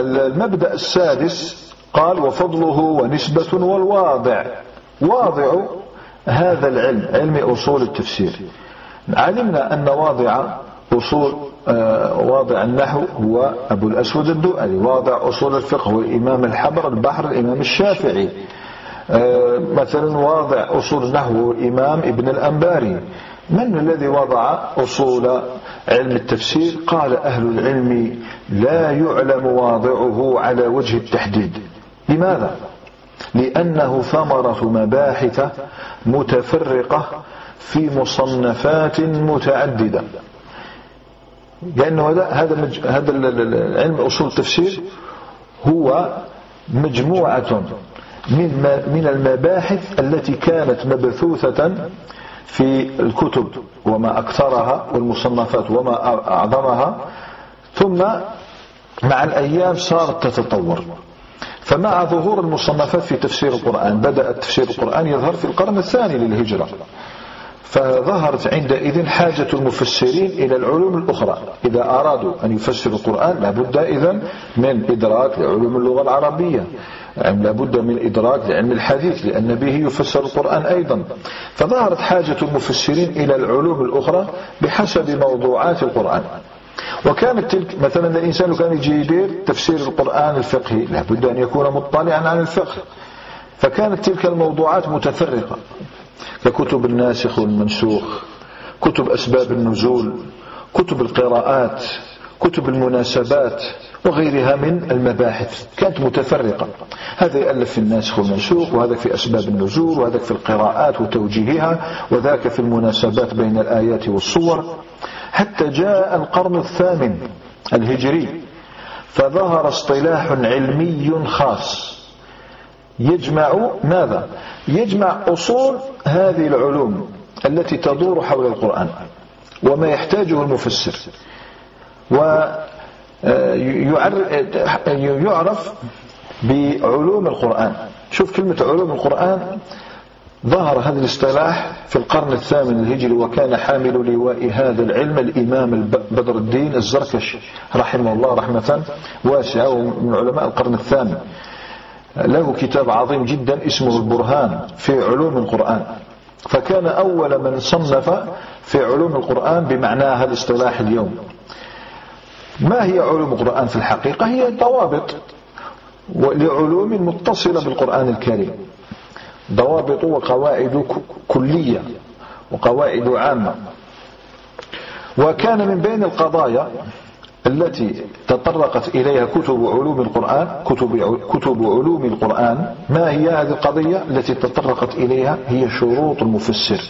المبدأ السادس قال وفضله ونسبة والواضع. واضع هذا العلم علم أصول التفسير. علمنا أن واضع أصول آه، واضع النحو هو أبو الأسود الدؤلي واضع أصول الفقه هو الإمام الحبر البحر الإمام الشافعي. آه، مثلا واضع أصول النحو الإمام ابن الأنباري. من الذي وضع أصول علم التفسير؟ قال أهل العلم لا يعلم واضعه على وجه التحديد. لماذا؟ لأنه ثمرة مباحث متفرقة في مصنفات متعددة. لأنه هذا هذا هذا العلم أصول التفسير هو مجموعة من من المباحث التي كانت مبثوثة في الكتب وما أكثرها والمصنفات وما أعظمها ثم مع الأيام صارت تتطور. فمع ظهور المصنفات في تفسير القرآن بدأ تفسير القرآن يظهر في القرن الثاني للهجرة. فظهرت عندئذ حاجة المفسرين إلى العلوم الأخرى. إذا أرادوا أن يفسروا القرآن لابد إذن من إدراك لعلوم اللغة العربية. لابد من إدراك لعلم الحديث لأن به يفسر القرآن أيضا. فظهرت حاجة المفسرين إلى العلوم الأخرى بحسب موضوعات القرآن. وكانت تلك مثلا الإنسان كان يجي يدير تفسير القرآن الفقهي لابد أن يكون مطلعا على الفقه. فكانت تلك الموضوعات متفرقة. ككتب الناسخ والمنسوخ كتب أسباب النزول كتب القراءات كتب المناسبات وغيرها من المباحث. كانت متفرقة. هذا يألف في الناسخ والمنسوخ وهذا في أسباب النزول وهذا في القراءات وتوجيهها وذاك في المناسبات بين الآيات والصور. حتى جاء القرن الثامن الهجري فظهر اصطلاح علمي خاص. يجمع ماذا؟ يجمع أصول هذه العلوم التي تدور حول القرآن وما يحتاجه المفسر. ويعرف بعلوم القرآن. شوف كلمة علوم القرآن ظهر هذا الاصطلاح في القرن الثامن الهجري وكان حامل لواء هذا العلم الإمام بدر الدين الزركش رحمه الله رحمة واسعة من علماء القرن الثامن. له كتاب عظيم جدا اسمه البرهان في علوم القرآن. فكان أول من صنف في علوم القرآن بمعناها الاصطلاح اليوم. ما هي علوم القرآن في الحقيقة؟ هي ضوابط. لعلوم متصلة بالقرآن الكريم. ضوابط وقواعد كلية وقواعد عامة. وكان من بين القضايا التي تطرقت إليها كتب علوم القرآن كتب, كتب علوم القرآن. ما هي هذه القضية التي تطرقت إليها؟ هي شروط المفسر.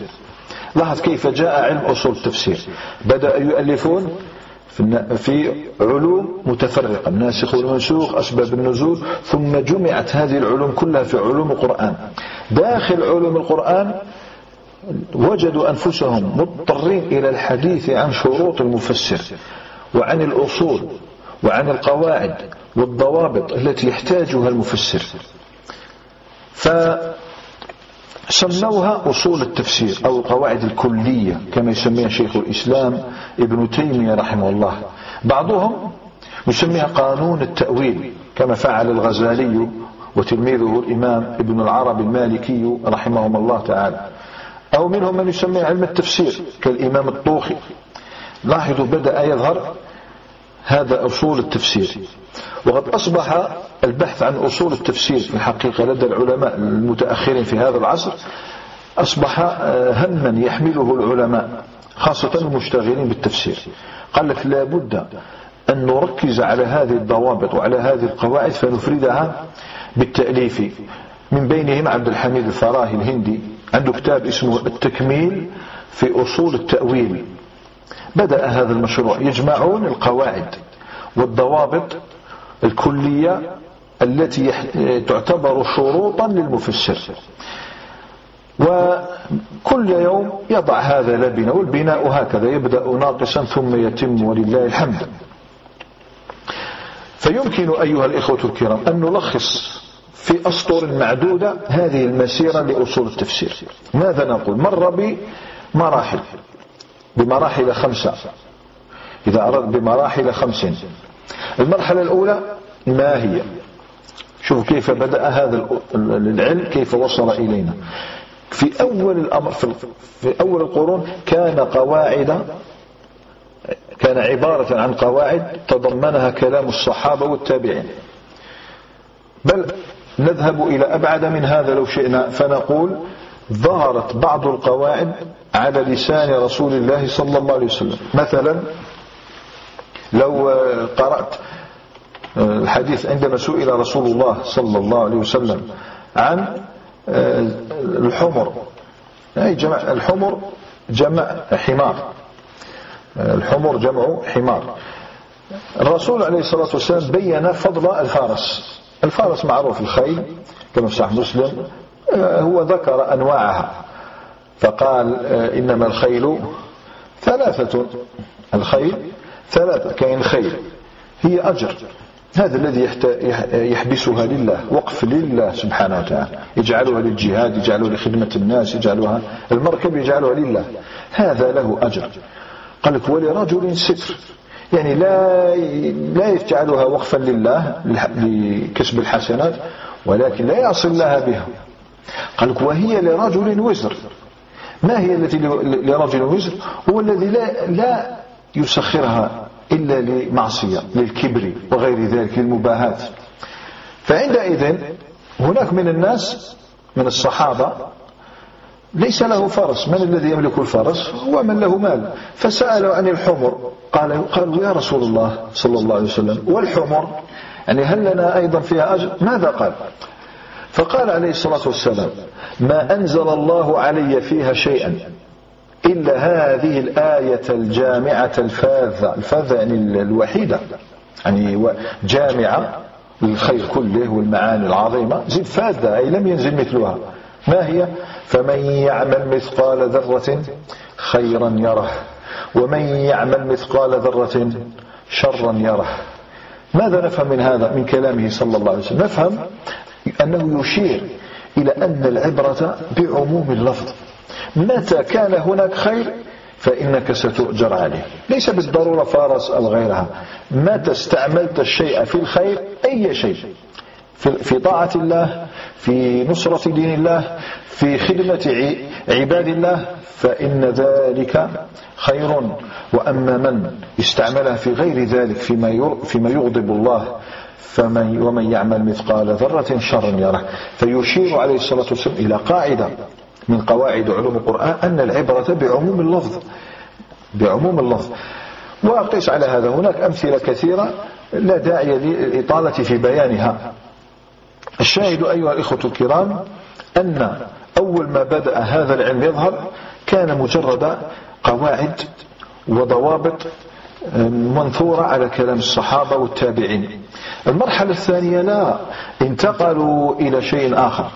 لاحظ كيف جاء علم أصول التفسير. بدأ يؤلفون في علوم متفرقة. الناسخ والمنسوخ أسباب النزول ثم جمعت هذه العلوم كلها في علوم القرآن. داخل علوم القرآن وجدوا أنفسهم مضطرين إلى الحديث عن شروط المفسر وعن الأصول وعن القواعد والضوابط التي يحتاجها المفسر. فسموها أصول التفسير أو القواعد الكلية كما يسميها شيخ الإسلام ابن تيمية رحمه الله. بعضهم يسميها قانون التأويل كما فعل الغزالي وتلميذه الإمام ابن العربي المالكي رحمهم الله تعالى. أو منهم من يسميه علم التفسير كالإمام الطوخي. لاحظوا بدأ يظهر هذا أصول التفسير. وقد أصبح البحث عن أصول التفسير في الحقيقة لدى العلماء المتأخرين في هذا العصر أصبح آه، هما يحمله العلماء خاصة المشتغلين بالتفسير. قال لك لابد أن نركز على هذه الضوابط وعلى هذه القواعد فنفردها بالتأليف. من بينهم عبد الحميد الفراهي الهندي عنده كتاب اسمه التكميل في أصول التأويل. بدأ هذا المشروع. يجمعون القواعد والضوابط الكلية التي تعتبر شروطا للمفسر. وكل يوم يضع هذا لبنة والبناء هكذا يبدأ ناقصا ثم يتم ولله الحمد. فيمكن أيها الإخوة الكرام أن نلخص في أسطر معدودة هذه المسيرة لأصول التفسير. ماذا نقول؟ مر بمراحل. بمراحل خمسة إذا أراد بمراحل خمس. المرحلة الأولى ما هي؟ شوفوا كيف بدأ هذا العلم كيف وصل إلينا. في أول الأمر في أول القرون كان قواعد كان عبارة عن قواعد تضمنها كلام الصحابة والتابعين. بل نذهب إلى أبعد من هذا لو شئنا فنقول ظهرت بعض القواعد على لسان رسول الله صلى الله عليه وسلم. مثلا لو قرأت الحديث عندما سئل رسول الله صلى الله عليه وسلم عن الحمر. أي جمع الحمر جمع حمار. الحمر جمع حمار. الرسول عليه الصلاة والسلام بين فضل الفارس. الفارس معروف الخيل كما في صحيح مسلم. آه، هو ذكر أنواعها. فقال آه، إنما الخيل ثلاثة. الخيل ثلاثة كاين خيل هي أجر. هذا الذي يحبسها لله وقف لله سبحانه وتعالى. يجعلها للجهاد يجعلها لخدمة الناس يجعلها المركب يجعلها لله. هذا له أجر. قال لك ولرجل ستر. يعني لا لا يجعلها وقفا لله لكسب الحسنات ولكن لا يصل لها بها. قال لك وهي لرجل وزر. ما هي التي لرجل وزر؟ هو الذي لا, لا يسخرها إلا لمعصية للكبر وغير ذلك للمباهاة. فعندئذ هناك من الناس من الصحابة ليس له فرس. من الذي يملك الفرس؟ هو من له مال. فسألوا عن الحمر. قالوا, قالوا يا رسول الله صلى الله عليه وسلم والحمر يعني هل لنا أيضا فيها أجر؟ ماذا قال؟ فقال عليه الصلاة والسلام ما أنزل الله علي فيها شيئا إلا هذه الآية الجامعة الفاذة. الفاذة يعني الوحيدة يعني جامعة للخير كله والمعاني العظيمة زد فاذة أي لم ينزل مثلها. ما هي؟ فمن يعمل مثقال ذرة خيرا يره ومن يعمل مثقال ذرة شرا يره. ماذا نفهم من هذا من كلامه صلى الله عليه وسلم؟ نفهم أنه يشير إلى أن العبرة بعموم اللفظ. متى كان هناك خير؟ فإنك ستؤجر عليه. ليس بالضرورة فارس أو غيرها متى استعملت الشيء في الخير؟ أي شيء. في طاعة الله في نصرة دين الله في خدمة عباد الله فإن ذلك خير. وأما من استعملها في غير ذلك فيما فيما يغضب الله فمن ومن يعمل مثقال ذرة شرا يره. فيشير عليه الصلاة والسلام إلى قاعدة من قواعد علوم القرآن أن العبرة بعموم اللفظ. بعموم اللفظ. وقيس على هذا. هناك أمثلة كثيرة لا داعي للإطالة في بيانها. الشاهد أيها الإخوة الكرام أن أول ما بدأ هذا العلم يظهر كان مجرد قواعد وضوابط منثورة على كلام الصحابة والتابعين. المرحلة الثانية لا انتقلوا إلى شيء آخر.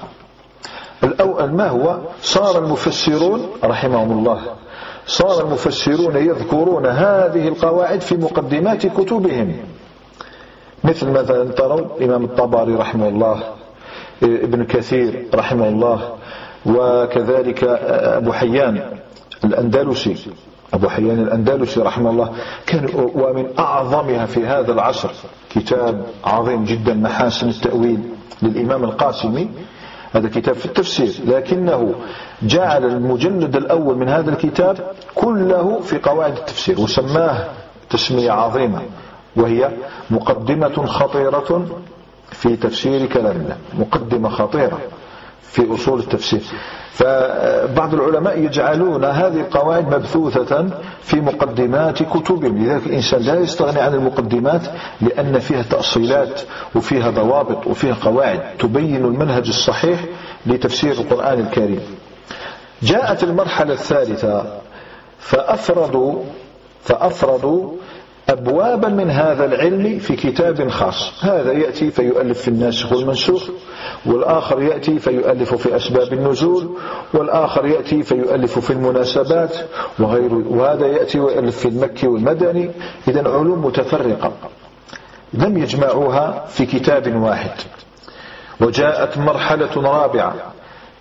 الأول ما هو؟ صار المفسرون رحمهم الله صار المفسرون يذكرون هذه القواعد في مقدمات كتبهم. مثل مثلا ترون الإمام الطبري رحمه الله ابن كثير رحمه الله وكذلك أبو حيان الأندلسي. أبو حيان الأندلسي رحمه الله كان ومن أعظمها في هذا العصر كتاب عظيم جدا محاسن التأويل للإمام القاسمي. هذا كتاب في التفسير. لكنه جعل المجلد الأول من هذا الكتاب كله في قواعد التفسير وسماه تسمية عظيمة وهي مقدمة خطيرة في تفسير كلام الله مقدمة خطيرة. في أصول التفسير. فبعض العلماء يجعلون هذه القواعد مبثوثة في مقدمات كتبهم. لذلك الإنسان لا يستغني عن المقدمات لأن فيها تأصيلات وفيها ضوابط وفيها قواعد تبين المنهج الصحيح لتفسير القرآن الكريم. جاءت المرحلة الثالثة فأفردوا فأفردوا أبوابا من هذا العلم في كتاب خاص. هذا يأتي فيؤلف في الناسخ والمنسوخ والآخر يأتي فيؤلف في أسباب النزول والآخر يأتي فيؤلف في المناسبات وغير وهذا يأتي ويؤلف في المكي والمدني. إذا علوم متفرقة. لم يجمعوها في كتاب واحد. وجاءت مرحلة رابعة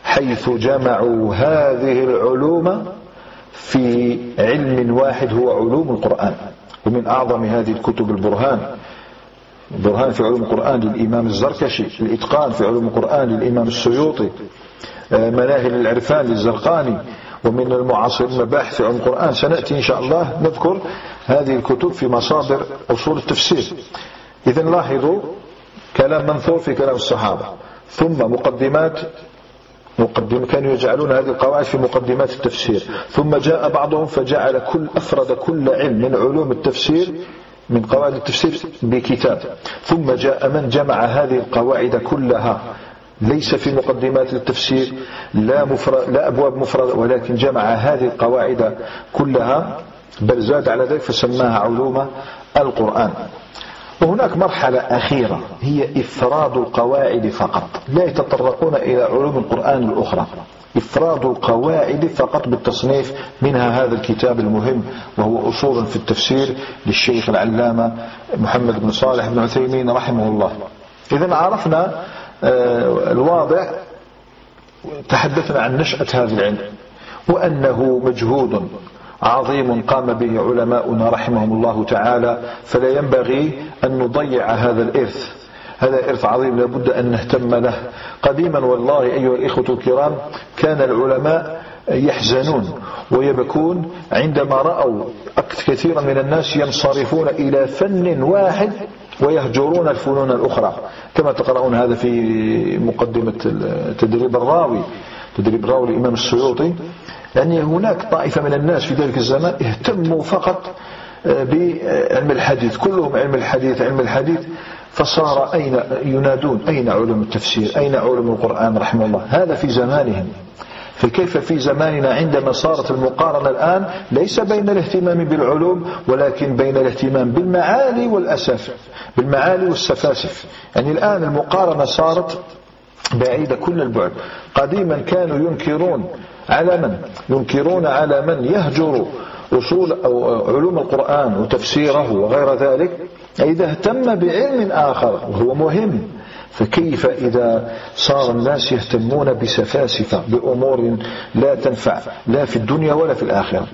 حيث جمعوا هذه العلوم في علم واحد هو علوم القرآن. ومن أعظم هذه الكتب البرهان. برهان في علوم القرآن للإمام الزركشي الإتقان في علوم القرآن للإمام السيوطي. آه، مناهل العرفان للزرقاني. ومن المعاصر مباحث في القرآن. سنأتي إن شاء الله نذكر هذه الكتب في مصادر أصول التفسير. إذا لاحظوا كلام منثور في كلام الصحابة. ثم مقدمات مقدم كانوا يجعلون هذه القواعد في مقدمات التفسير. ثم جاء بعضهم فجعل كل أفرد كل علم من علوم التفسير من قواعد التفسير بكتاب. ثم جاء من جمع هذه القواعد كلها. ليس في مقدمات التفسير. لا, مفرد لا أبواب مفردة ولكن جمع هذه القواعد كلها. بل زاد على ذلك فسماها علوم القرآن. وهناك مرحلة أخيرة هي إفراد القواعد فقط. لا يتطرقون إلى علوم القرآن الأخرى. إفراد القواعد فقط بالتصنيف منها هذا الكتاب المهم وهو أصول في التفسير للشيخ العلامة محمد بن صالح بن عثيمين رحمه الله. إذا عرفنا آه، الواضع. تحدثنا عن نشأة هذا العلم وأنه مجهود عظيم قام به علماؤنا رحمهم الله تعالى فلا ينبغي أن نضيع هذا الإرث. هذا إرث عظيم لابد أن نهتم له. قديما والله أيها الإخوة الكرام كان العلماء يحزنون ويبكون عندما رأوا كثيرا من الناس ينصرفون إلى فن واحد ويهجرون الفنون الأخرى. كما تقرؤون هذا في مقدمة تدريب الراوي تدريب الراوي الإمام السيوطي يعني هناك طائفة من الناس في ذلك الزمان اهتموا فقط بعلم الحديث كلهم علم الحديث علم الحديث فصار أين ينادون؟ أين علوم التفسير؟ أين علوم القرآن رحمه الله؟ هذا في زمانهم. فكيف في زماننا عندما صارت المقارنة الآن؟ ليس بين الاهتمام بالعلوم ولكن بين الاهتمام بالمعالي والأسف بالمعالي والسفاسف. يعني الآن المقارنة صارت بعيدة كل البعد. قديما كانوا ينكرون على من؟ ينكرون على من يهجر أصول أو علوم القرآن وتفسيره وغير ذلك إذا اهتم بعلم آخر وهو مهم فكيف إذا صار الناس يهتمون بسفاسفة بأمور لا تنفع لا في الدنيا ولا في الآخرة؟